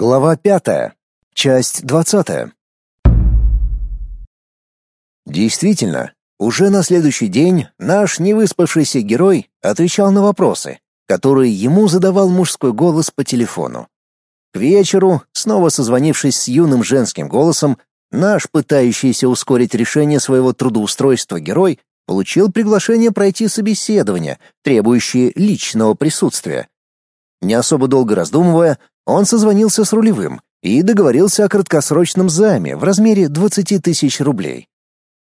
Глава пятая. Часть двадцатая. Действительно, уже на следующий день наш невыспавшийся герой отвечал на вопросы, которые ему задавал мужской голос по телефону. К вечеру, снова созвонившись с юным женским голосом, наш пытающийся ускорить решение своего трудоустройства герой получил приглашение пройти собеседование, требующее личного присутствия. Не особо долго раздумывая, он созвонился с рулевым и договорился о краткосрочном займе в размере 20 тысяч рублей.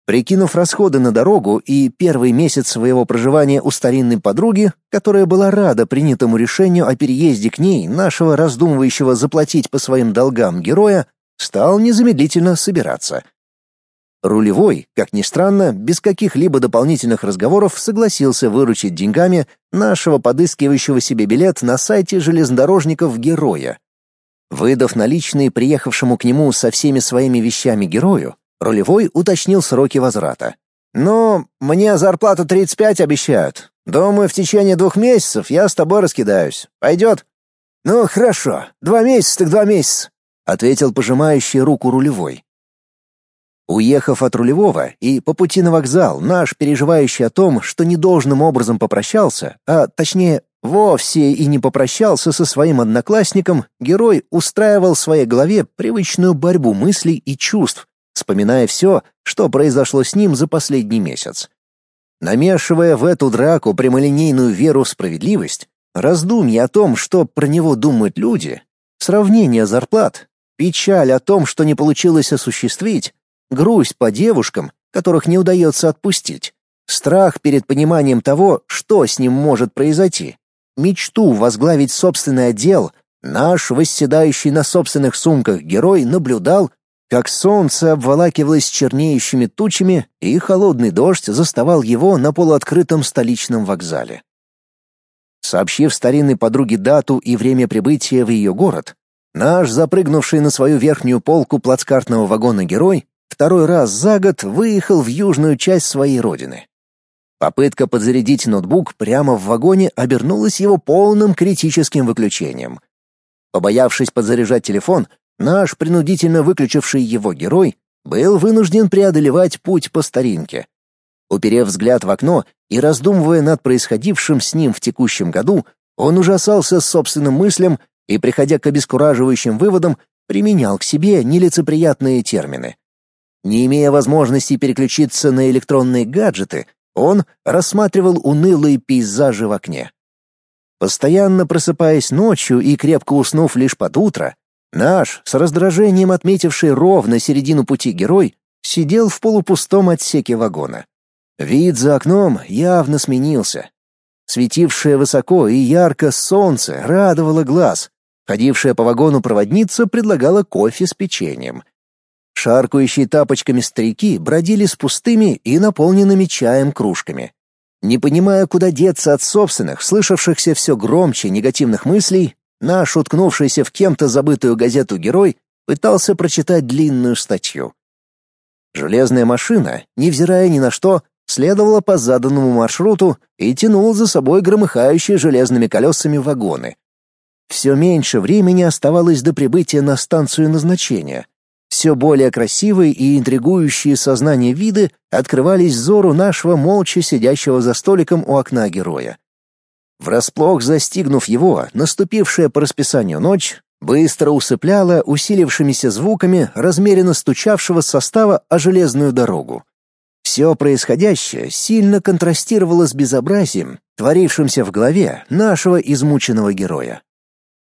Прикинув расходы на дорогу и первый месяц своего проживания у старинной подруги, которая была рада принятому решению о переезде к ней нашего раздумывающего заплатить по своим долгам героя, стал незамедлительно собираться. Рулевой, как ни странно, без каких-либо дополнительных разговоров согласился выручить деньгами нашего подыскивающего себе билет на сайте железнодорожников героя. Выдав наличные приехавшему к нему со всеми своими вещами герою, рулевой уточнил сроки возврата. «Ну, мне зарплату 35 обещают. Думаю, в течение двух месяцев я с тобой раскидаюсь. Пойдет?» «Ну, хорошо. Два месяца так два месяца», — ответил пожимающий руку рулевой. Уехав от рулевого и по пути на вокзал, наш, переживающий о том, что недолжным образом попрощался, а точнее вовсе и не попрощался со своим одноклассником, герой устраивал в своей голове привычную борьбу мыслей и чувств, вспоминая все, что произошло с ним за последний месяц. Намешивая в эту драку прямолинейную веру в справедливость, раздумья о том, что про него думают люди, сравнение зарплат, печаль о том, что не получилось осуществить, грусть по девушкам, которых не удается отпустить, страх перед пониманием того, что с ним может произойти, мечту возглавить собственный отдел, наш восседающий на собственных сумках герой наблюдал, как солнце обволакивалось чернеющими тучами, и холодный дождь заставал его на полуоткрытом столичном вокзале. Сообщив старинной подруге дату и время прибытия в ее город, наш запрыгнувший на свою верхнюю полку плацкартного вагона герой второй раз за год выехал в южную часть своей родины. Попытка подзарядить ноутбук прямо в вагоне обернулась его полным критическим выключением. Побоявшись подзаряжать телефон, наш принудительно выключивший его герой был вынужден преодолевать путь по старинке. Уперев взгляд в окно и раздумывая над происходившим с ним в текущем году, он ужасался собственным мыслям и, приходя к обескураживающим выводам, применял к себе нелицеприятные термины. Не имея возможности переключиться на электронные гаджеты, он рассматривал унылые пейзажи в окне. Постоянно просыпаясь ночью и крепко уснув лишь под утро, наш, с раздражением отметивший ровно середину пути герой, сидел в полупустом отсеке вагона. Вид за окном явно сменился. Светившее высоко и ярко солнце радовало глаз. Ходившая по вагону проводница предлагала кофе с печеньем — Шаркающие тапочками старики бродили с пустыми и наполненными чаем кружками. Не понимая, куда деться от собственных, слышавшихся все громче негативных мыслей, наш, уткнувшийся в кем-то забытую газету герой, пытался прочитать длинную статью. Железная машина, невзирая ни на что, следовала по заданному маршруту и тянула за собой громыхающие железными колесами вагоны. Все меньше времени оставалось до прибытия на станцию назначения, все более красивые и интригующие сознание виды открывались взору нашего молча сидящего за столиком у окна героя. Врасплох застигнув его, наступившая по расписанию ночь быстро усыпляла усилившимися звуками размеренно стучавшего состава о железную дорогу. Все происходящее сильно контрастировало с безобразием, творившимся в голове нашего измученного героя.